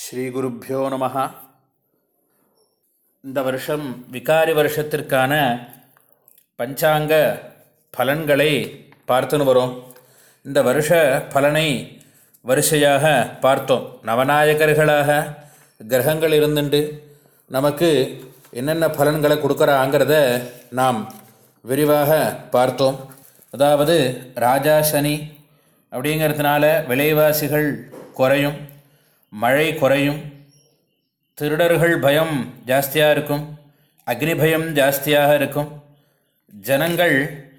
ஸ்ரீகுருப்போ நம. இந்த வருஷம் விகாரி வருஷத்திற்கான பஞ்சாங்க பலன்களை பார்த்துன்னு வரோம். இந்த வருஷ பலனை வரிசையாக பார்த்தோம். நவநாயகர்களாக கிரகங்கள் இருந்துண்டு. நமக்கு என்னென்ன பலன்களை கொடுக்குறாங்கிறத நாம் விரிவாக பார்த்தோம். அதாவது ராஜா சனி அப்படிங்கிறதுனால விலைவாசிகள் குறையும். மழை குறையும். திருடர்கள் பயம் ஜாஸ்தியாக இருக்கும். அக்னி பயம் ஜாஸ்தியாக இருக்கும். ஜனங்கள்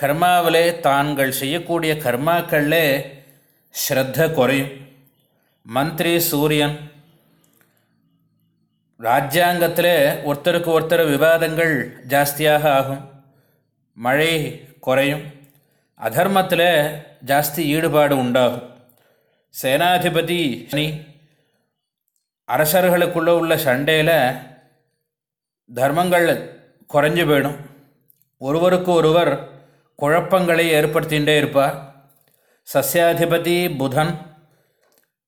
கர்மாவிலே தாங்கள் செய்யக்கூடிய கர்மாக்களில் ஸ்ரத்த குறையும். மந்திரி சூரியன். ராஜ்யாங்கத்தில் ஒருத்தருக்கு ஒருத்தர் விவாதங்கள் ஜாஸ்தியாக ஆகும். மழை குறையும். அதர்மத்தில் ஜாஸ்தி ஈடுபாடு உண்டாகும். சேனாதிபதி சனி. அரசர்களுக்குள்ளே உள்ள சண்டையில் தர்மங்கள் குறைஞ்சு போயிடும். ஒருவருக்கு ஒருவர் குழப்பங்களை ஏற்படுத்திகிட்டே இருப்பார். சஸ்யாதிபதி புதன்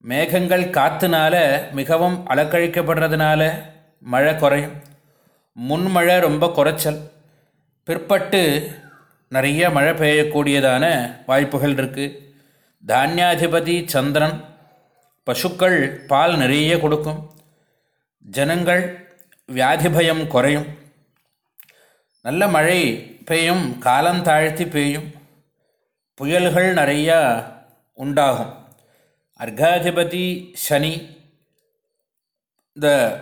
மேகங்கள் காற்றுனால மிகவும் அலக்கழிக்கப்படுறதுனால மழை குறையும். முன்மழை ரொம்ப குறைச்சல். பிற்பட்டு நிறைய மழை பெய்யக்கூடியதான வாய்ப்புகள் இருக்குது தானியாதிபதி சந்திரன் பசுக்கள் பால் நிறைய கொடுக்கும். ஜனங்கள் வியாதி பயம் குறையும். நல்ல மழை பெய்யும் காலம் தாழ்த்தி பெய்யும். புயல்கள் நிறையா உண்டாகும். அர்காதிபதி சனி இந்த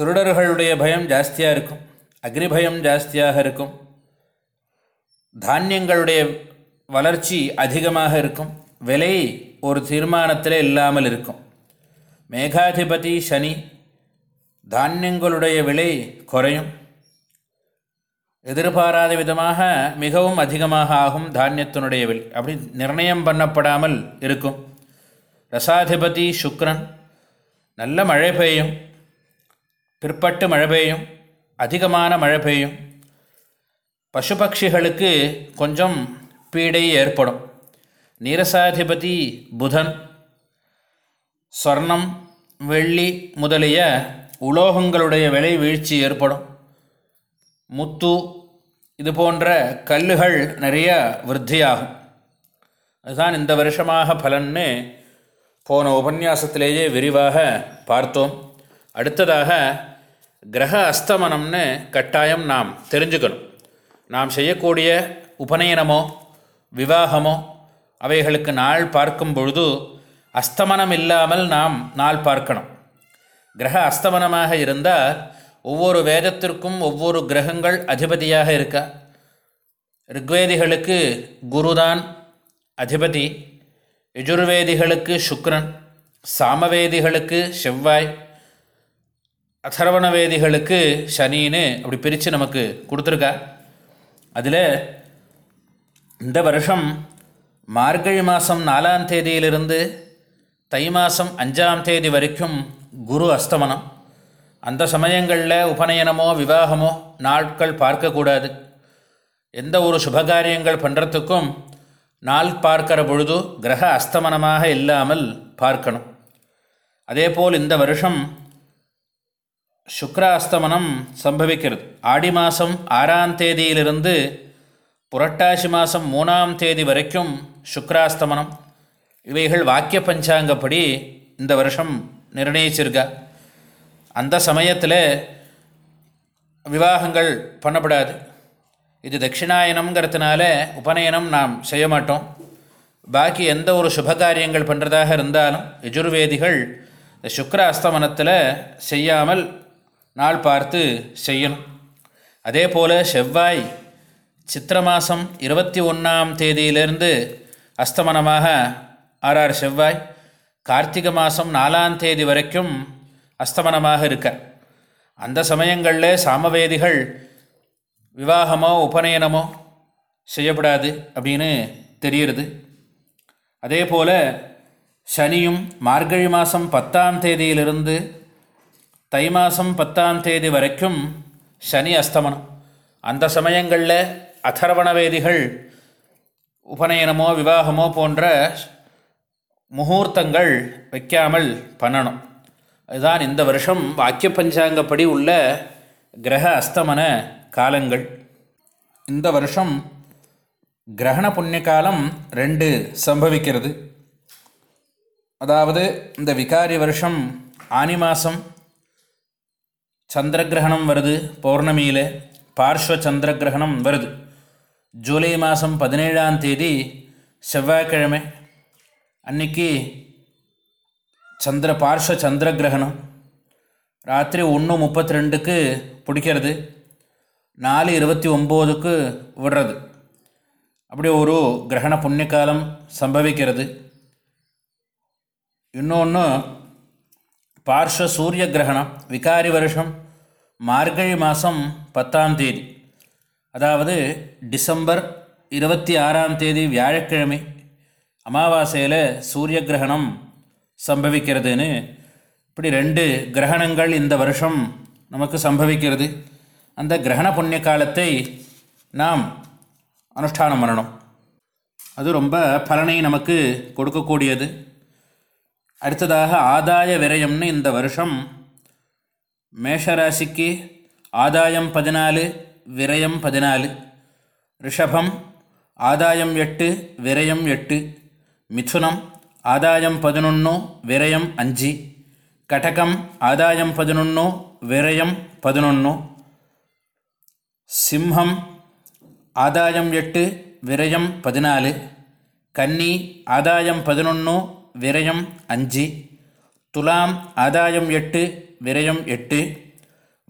திருடர்களுடைய பயம் ஜாஸ்தியாக இருக்கும். அக்னி பயம் ஜாஸ்தியாக இருக்கும். தானியங்களுடைய வளர்ச்சி அதிகமாக இருக்கும். விலை ஒரு தீர்மானத்தில் இல்லாமல் இருக்கும். மேகாதிபதி சனி தானியங்களுடைய விலை குறையும். எதிர்பாராத விதமாக மிகவும் அதிகமாக ஆகும் தானியத்தினுடைய விலை. அப்படி நிர்ணயம் பண்ணப்படாமல் இருக்கும். ரசாதிபதி சுக்ரன் நல்ல மழை பெய்யும். பிற்பட்டு மழை பெய்யும். அதிகமான மழை பெய்யும். பசு பட்சிகளுக்கு கொஞ்சம் பீடை ஏற்படும். நீரசாதிபதி புதன் ஸ்வர்ணம் வெள்ளி முதலிய உலோகங்களுடைய விலை வீழ்ச்சி ஏற்படும். முத்து இது போன்ற கல்லுகள் நிறைய விருத்தியாகும். அதுதான் இந்த வருஷமாக பலன்னு போன உபன்யாசத்திலேயே விரிவாக பார்த்தோம். அடுத்ததாக கிரக அஸ்தமனம்னு கட்டாயம் நாம் தெரிஞ்சுக்கணும். நாம் செய்யக்கூடிய உபநயனமோ விவாகமோ அவைகளுக்கு நாள் பார்க்கும் பொழுது அஸ்தமனம் இல்லாமல் நாம் நாள் பார்க்கணும். கிரக அஸ்தமனமாக இருந்தால் ஒவ்வொரு வேதத்திற்கும் ஒவ்வொரு கிரகங்கள் அதிபதியாக இருக்கா. ரிக்வேதிகளுக்கு குருதான் அதிபதி யஜுர்வேதிகளுக்கு சுக்ரன் சாமவேதிகளுக்கு செவ்வாய் அதர்வணவேதிகளுக்கு சனின்னு அப்படி பிரித்து நமக்கு கொடுத்துருக்கா. அதில் இந்த வருஷம் மார்கழி மாதம் நாலாம் தேதியிலிருந்து தை மாதம் அஞ்சாம் தேதி வரைக்கும் குரு அஸ்தமனம். அந்த சமயங்களில் உபநயனமோ விவாகமோ நாட்கள் பார்க்கக்கூடாது. எந்த ஒரு சுபகாரியங்கள் பண்ணுறதுக்கும் நாள் பார்க்கிற பொழுது கிரக அஸ்தமனமாக இல்லாமல் பார்க்கணும். அதேபோல் இந்த வருஷம் சுக்ராஸ்தமனம் சம்பவிக்கிறது. ஆடி மாதம் ஆறாம் தேதியிலிருந்து புரட்டாசி மாதம் மூணாம் தேதி வரைக்கும் சுக்ராஸ்தமனம். இவைகள் வாக்கிய பஞ்சாங்கப்படி இந்த வருஷம் நிர்ணயிச்சிருக்கா. அந்த சமயத்தில் விவாகங்கள் பண்ணப்படாது. இது தட்சிணாயனம்ங்கிறதுனால உபநயனம் நாம் செய்ய மாட்டோம். பாக்கி எந்த ஒரு சுபகாரியங்கள் பண்ணுறதாக இருந்தாலும் யஜுர்வேதிகள் இந்த சுக்கர அஸ்தமனத்தில் செய்யாமல் நாள் பார்த்து செய்யணும். அதே போல் செவ்வாய் சித்திர மாதம் இருபத்தி ஒன்றாம் தேதியிலிருந்து அஸ்தமனமாக ஆறாறு செவ்வாய் கார்த்திகை மாதம் நாலாம் தேதி வரைக்கும் அஸ்தமனமாக இருக்கார். அந்த சமயங்களில் சாமவேதிகள் விவாகமோ உபநயனமோ செய்யப்படாது அப்படின்னு தெரிகிறது அதே போல் சனியும் மார்கழி மாதம் பத்தாம் தேதியிலிருந்து தை மாதம் பத்தாம் தேதி வரைக்கும் சனி அஸ்தமனம். அந்த சமயங்களில் அதர்வண வேதிகள் உபநயனமோ விவாகமோ போன்ற முகூர்த்தங்கள் வைக்காமல் பண்ணணும். அதுதான் இந்த வருஷம் வாக்கிய பஞ்சாங்கப்படி உள்ள கிரக அஸ்தமன காலங்கள். இந்த வருஷம் கிரகண புண்ணிய காலம் ரெண்டு சம்பவிக்கிறது. அதாவது இந்த விகாரி வருஷம் ஆனி மாதம் சந்திரகிரகணம் வருது பௌர்ணமியில் பார்ஸ்வ சந்திரகிரகணம் வருது. ஜூலை மாதம் பதினேழாம் தேதி செவ்வாய்க்கிழமை அன்னைக்கு சந்திர பார்ஷ்வ சந்திர கிரகணம் ராத்திரி ஒன்று முப்பத்தி ரெண்டுக்கு பிடிக்கிறது. நாலு இருபத்தி ஒம்போதுக்கு விடுறது. அப்படி ஒரு கிரகண புண்ணியகாலம் சம்பவிக்கிறது. இன்னொன்று பார்ஷ சூரிய கிரகணம் விகாரி வருஷம் மார்கழி மாதம் பத்தாம் தேதி. அதாவது டிசம்பர் இருபத்தி ஆறாம் தேதி வியாழக்கிழமை அமாவாசையில் சூரிய கிரகணம் சம்பவிக்கிறதுன்னு இப்படி ரெண்டு கிரகணங்கள் இந்த வருஷம் நமக்கு சம்பவிக்கிறது. அந்த கிரகண புண்ணிய காலத்தை நாம் அனுஷ்டானம் பண்ணணும். அது ரொம்ப பலனை நமக்கு கொடுக்கக்கூடியது. அடுத்ததாக ஆதாய விரயம்னு இந்த வருஷம் மேஷராசிக்கு ஆதாயம் பதினாலு விரயம் பதினாலு. ரிஷபம் ஆதாயம் எட்டு விரயம் எட்டு. மிதுனம் ஆதாயம் பதினொன்று விரயம் அஞ்சு. கடகம் ஆதாயம் பதினொன்று விரயம் பதினொன்று சிம்ஹம் ஆதாயம் எட்டு விரயம் பதினாலு. கன்னி ஆதாயம் பதினொன்று விரயம் அஞ்சு. துலாம் ஆதாயம் எட்டு விரயம் எட்டு.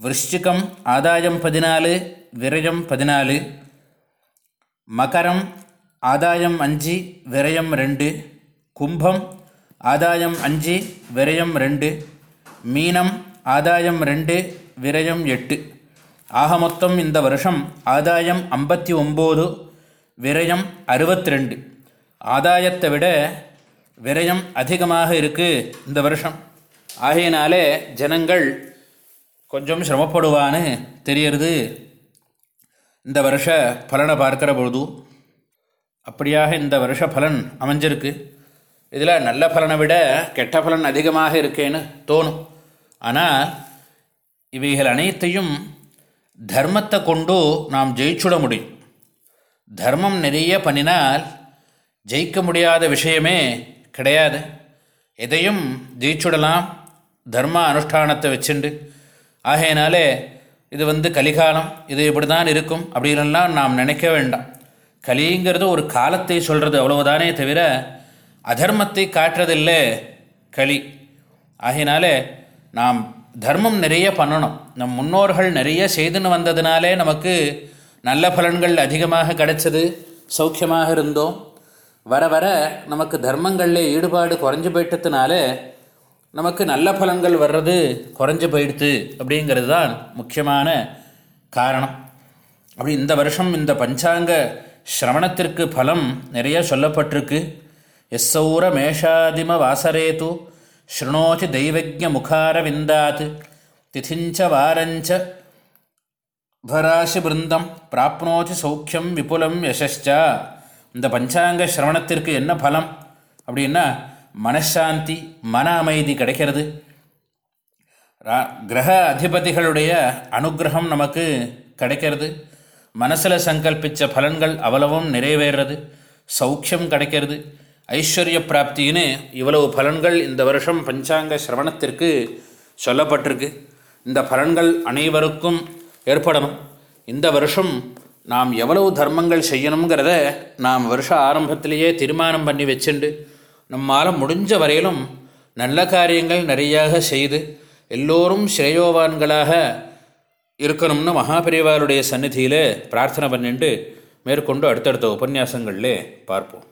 விருஷ்டிகம் ஆதாயம் பதினாலு விரயம் பதினாலு. மகரம் ஆதாயம் அஞ்சு விரயம் ரெண்டு. கும்பம் ஆதாயம் அஞ்சு விரயம் ரெண்டு. மீனம் ஆதாயம் ரெண்டு விரயம் எட்டு. ஆக மொத்தம் இந்த வருஷம் ஆதாயம் ஐம்பத்தி ஒம்பது விரயம் அறுபத்தி ரெண்டு ஆதாயத்தை விட விரயம் அதிகமாக இருக்குது இந்த வருஷம். ஆகையினாலே ஜனங்கள் கொஞ்சம் சிரமப்படுவான்னு தெரியறது. இந்த வருஷ பலனை பார்க்குற பொழுது அப்படியாக இந்த வருஷ பலன் அமைஞ்சிருக்கு. இதில் நல்ல பலனை விட கெட்ட பலன் அதிகமாக இருக்கேன்னு தோணும். ஆனால் இவைகள் அனைத்தையும் தர்மத்தை கொண்டு நாம் ஜெயிச்சுட முடியும். தர்மம் நிறைய பண்ணினால் ஜெயிக்க முடியாத விஷயமே கிடையாது. எதையும் ஜெயிச்சுடலாம் தர்ம அனுஷ்டானத்தை வச்சுண்டு. ஆகையினாலே இது வந்து கலிகாலம் இது இப்படி தான் இருக்கும் அப்படின்லாம் நாம் நினைக்க வேண்டாம். கலிங்கிறது ஒரு காலத்தை சொல்கிறது அவ்வளவுதானே தவிர அதர்மத்தை காட்டுறதில்லை களி ஆகினாலே நாம் தர்மம் நிறைய பண்ணணும். நம் முன்னோர்கள் நிறைய செய்துன்னு வந்ததுனாலே நமக்கு நல்ல பலன்கள் அதிகமாக கிடைச்சது சௌக்கியமாக இருந்தோம். வர வர நமக்கு தர்மங்களில் ஈடுபாடு குறைஞ்சு போயிட்டதுனால நமக்கு நல்ல பலன்கள் வர்றது குறைஞ்சி போயிடுது அப்படிங்கிறது தான் முக்கியமான காரணம். அப்படி இந்த வருஷம் இந்த பஞ்சாங்க சிரவணத்திற்கு பலம் நிறைய சொல்லப்பட்டிருக்கு. எஸ்ஸௌர மேஷாதிம வாசரேது ஸ்ருணோதி தெய்வஜ முகார விந்தாத் திதிஞ்ச வாரஞ்ச பராசி பிருந்தம் பிராப்னோதி சௌக்கியம் விபுலம் யசஸ்சா. இந்த பஞ்சாங்க சிரவணத்திற்கு என்ன பலம் அப்படின்னா மனசாந்தி மன அமைதி கிடைக்கிறது கிரக அதிபதிகளுடைய அனுகிரகம் நமக்கு கிடைக்கிறது. மனசில் சங்கல்பித்த பலன்கள் அவ்வளவும் நிறைவேறது சௌக்கியம் கிடைக்கிறது. ஐஸ்வர்ய பிராப்தின்னு இவ்வளவு பலன்கள் இந்த வருஷம் பஞ்சாங்க சிரவணத்திற்கு சொல்லப்பட்டிருக்கு. இந்த பலன்கள் அனைவருக்கும் ஏற்படணும். இந்த வருஷம் நாம் எவ்வளவு தர்மங்கள் செய்யணுங்கிறத நாம் வருஷ ஆரம்பத்திலேயே தீர்மானம் பண்ணி வச்சுண்டு நம்மால் முடிஞ்ச வரையிலும் நல்ல காரியங்கள் நிறையாக செய்து எல்லோரும் ஸ்ரேயோவான்களாக இருக்கணும்னு மகாபரிவாருடைய சந்நிதியில் பிரார்த்தனை பண்ணிட்டு மேற்கொண்டு அடுத்தடுத்த உபன்யாசங்களில் பார்ப்போம்.